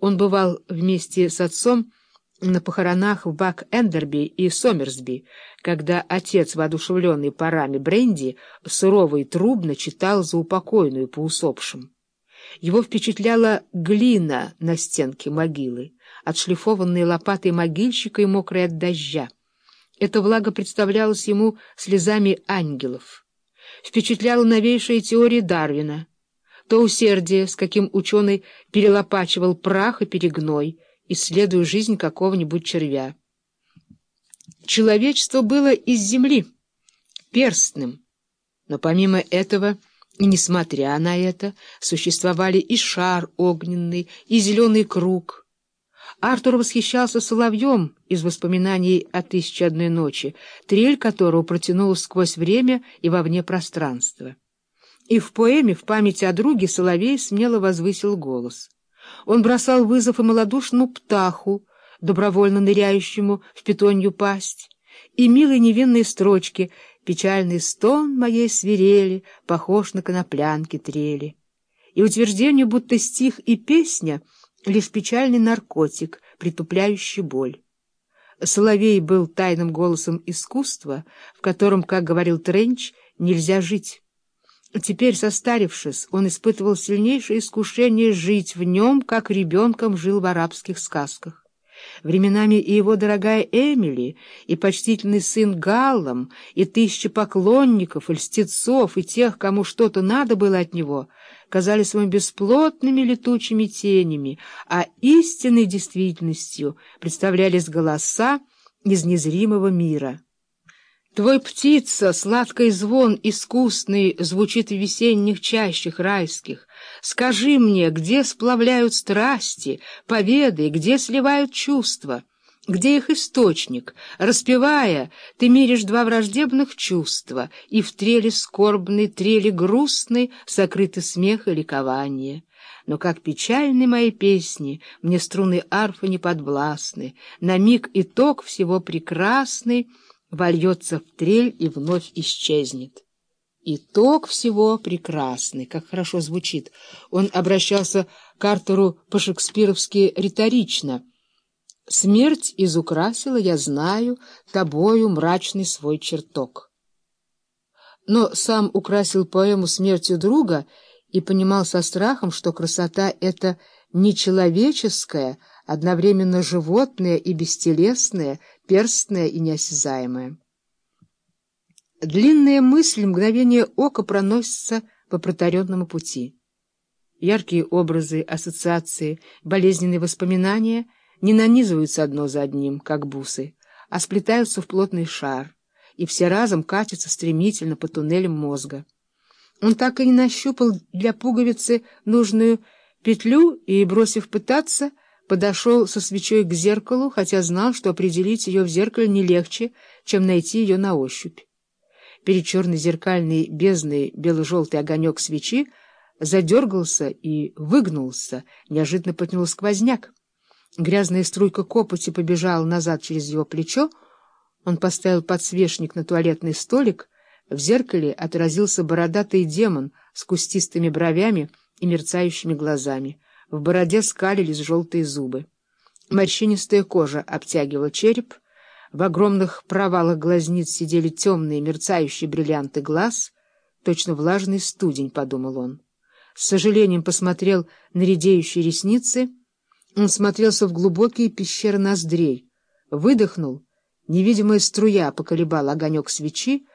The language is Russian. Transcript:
Он бывал вместе с отцом на похоронах в Бак-Эндерби и Сомерсби, когда отец, воодушевленный парами бренди, сурово и трубно читал за упокойную по усопшим. Его впечатляла глина на стенке могилы, отшлифованные лопатой могильщика и мокрая от дождя. Эта влага представлялась ему слезами ангелов. Впечатляла новейшая теория Дарвина, то усердие, с каким ученый перелопачивал прах и перегной, исследуя жизнь какого-нибудь червя. Человечество было из земли, перстным, но помимо этого, и несмотря на это, существовали и шар огненный, и зеленый круг. Артур восхищался соловьем из воспоминаний о «Тысяче одной ночи», трель которого протянулась сквозь время и вовне пространства. И в поэме в память о друге Соловей смело возвысил голос. Он бросал вызов и малодушному птаху, добровольно ныряющему в питонью пасть, и милые невинные строчки «Печальный стон моей свирели, похож на коноплянки трели», и утверждение, будто стих и песня — лишь печальный наркотик, притупляющий боль. Соловей был тайным голосом искусства, в котором, как говорил Тренч, нельзя жить. Теперь, состарившись, он испытывал сильнейшее искушение жить в нем, как ребенком жил в арабских сказках. Временами и его дорогая Эмили, и почтительный сын Галлам, и тысячи поклонников, и льстецов, и тех, кому что-то надо было от него, казались ему бесплотными летучими тенями, а истинной действительностью представлялись голоса из незримого мира. Твой птица, сладкий звон искусный, звучит в весенних чащах райских. Скажи мне, где сплавляют страсти, поведай, где сливают чувства, где их источник? Распевая, ты миришь два враждебных чувства, и в трели скорбной, трели грустной сокрыты смех и ликование. Но как печальны мои песни, мне струны арфы не подвластны, на миг итог всего прекрасный — вольется в трель и вновь исчезнет. Итог всего прекрасный, как хорошо звучит. Он обращался к Артуру по-шекспировски риторично. «Смерть изукрасила, я знаю, тобою мрачный свой чертог». Но сам украсил поэму смертью друга и понимал со страхом, что красота — это нечеловеческая, одновременно животное и бестелесное, перстное и неосязаемое. Длинная мысль мгновение ока проносится по протаренному пути. Яркие образы, ассоциации, болезненные воспоминания не нанизываются одно за одним, как бусы, а сплетаются в плотный шар, и все разом катятся стремительно по туннелям мозга. Он так и не нащупал для пуговицы нужную петлю и, бросив пытаться, подошел со свечой к зеркалу, хотя знал, что определить ее в зеркале не легче, чем найти ее на ощупь. Перед черной зеркальной бездной бело-желтый огонек свечи задергался и выгнулся, неожиданно потянул сквозняк. Грязная струйка копоти побежала назад через его плечо, он поставил подсвечник на туалетный столик, в зеркале отразился бородатый демон с кустистыми бровями и мерцающими глазами. В бороде скалились желтые зубы. Морщинистая кожа обтягивала череп, в огромных провалах глазниц сидели темные мерцающие бриллианты глаз, точно влажный студень, — подумал он. С сожалением посмотрел на редеющие ресницы, он смотрелся в глубокие пещеры ноздрей, выдохнул, невидимая струя поколебала огонек свечи,